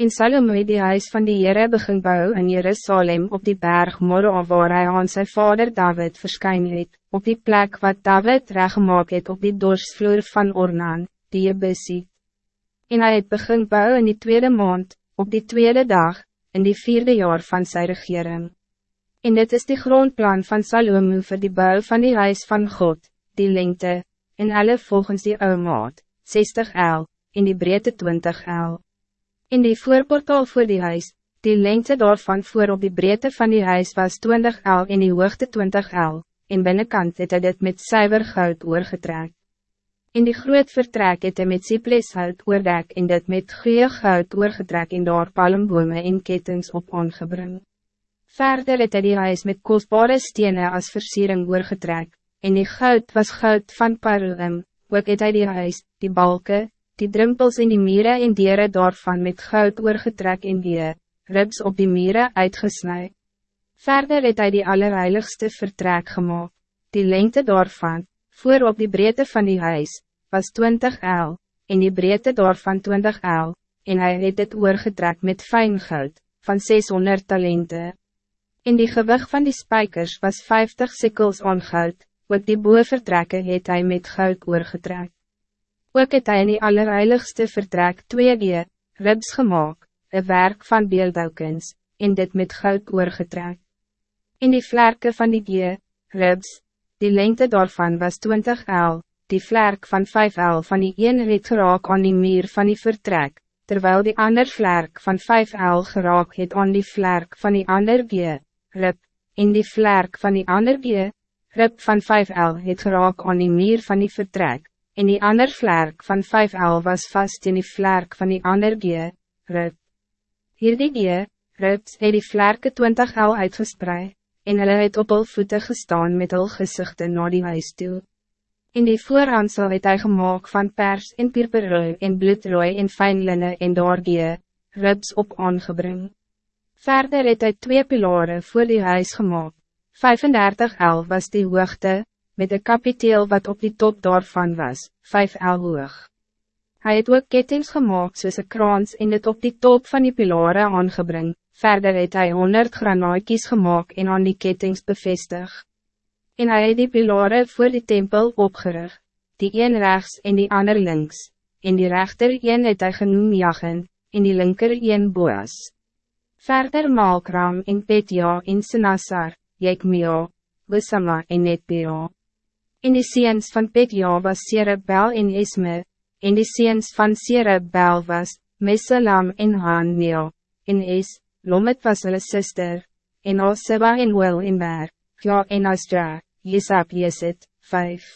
In Salomo het die huis van die Heere begin bou in Jerusalem op die berg Moroa waar hy aan sy vader David verskyn het, op die plek wat David reggemaak het op die dorsvloer van Ornan, die Jebusiet. En hij het begin bou in die tweede maand, op die tweede dag, in die vierde jaar van zijn regering. En dit is die grondplan van Salomo voor die bouw van die huis van God, die lengte, en alle volgens die oude maat, 60 el, in die breedte 20 el. In die voorportaal voor die huis, die lengte daarvan voor op die breedte van die huis was 20 el en die hoogte 20 el, en binnenkant het hy dit met suiver goud oorgetrek. In die groot vertrek het hy met cipreshout oordek en dit met goeie goud oorgetrek en daar palmbome en kettings op aangebring. Verder het hy die huis met kostbare stenen als versiering oorgetrek, en die goud was goud van parelum, ook het hy die huis, die balken, die drumpels in die mieren en dieren daarvan met goud oorgetrek en die ribs op die mieren uitgesnijd. Verder het hij die allerheiligste vertrek gemaakt. Die lengte daarvan, voor op die breedte van die huis, was 20 el, en die breedte daarvan 20 el, en hij het het oorgetrek met fijn goud, van 600 talenten. In die gewicht van die spijkers was 50 sikkels on goud, wat die boe vertrekken het hij met goud oorgetrek. Ook het hy in die allerheiligste vertrek twee die ribs gemaakt, een werk van beeldhoukens, en dit met goud oorgetrek. In die vlerke van die die ribs, die lengte daarvan was 20 el, die vlerk van 5 el van die een het geraak aan die muur van die vertrek, terwijl die ander vlerk van 5 el geraak het aan die vlerk van die ander die rib, in die vlerk van die ander die rib van 5 el het geraak aan die muur van die vertrek, en die ander vlerk van 5 el was vast in die vlerk van die ander gee, rip. Hierdie gee, rips het die vlerke 20 el uitgespreid, en hulle het op hul voete gestaan met hul gezichte na die huis toe. In die voorhansel het hy gemaakt van pers en purperrooi en bloedrooi en fijnlinne en daar gee, rips op aangebring. Verder het hy twee pilare voor die huis gemaakt. 35 el was die hoogte, met een kapiteel wat op die top daarvan was, vijf el hoog. Hij het ook kettings gemaakt soos een kraans en het op die top van die pilare aangebring, verder het hij honderd granaatjes gemaakt en aan die kettings bevestig. En hij het die pilare voor die tempel opgerig, die een rechts en die ander links, en die rechter een het hy genoem jagen, en die linker een boas. Verder Malkram en Petja en Senasar, Jekmio, Wissama en Netbeo. En die seens van Petja was Serebel en Esme, en die seens van Serebel was Mesalam en Hanio, en Es, Lomet was hulle sister, en Oseba en Wil en Ber, Ja en Asja, Jesab Jesit, 5.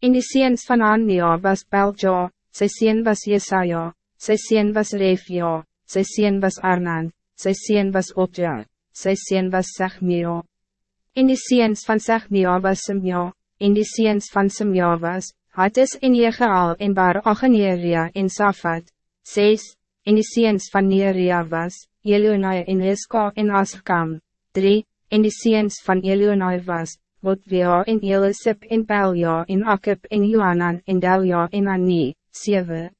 En die seens van Hanio was Belja, sy seen was Jesaja, sy seen was Refja, sy seen was Arnan, sy seen was Opja, sy seen was Sechmio. En die seens van Sechmio was Simja, en die seens van Simja was, Hattis en Jegeal en Bar Acheneria en Safat, 6, en die seens van Neria was, Elionai en Eska en Asrkam, 3, en die seens van Elionai was, Botvea en Elisip en Pelja en Akip en Johanan en Delja en Ani, 7.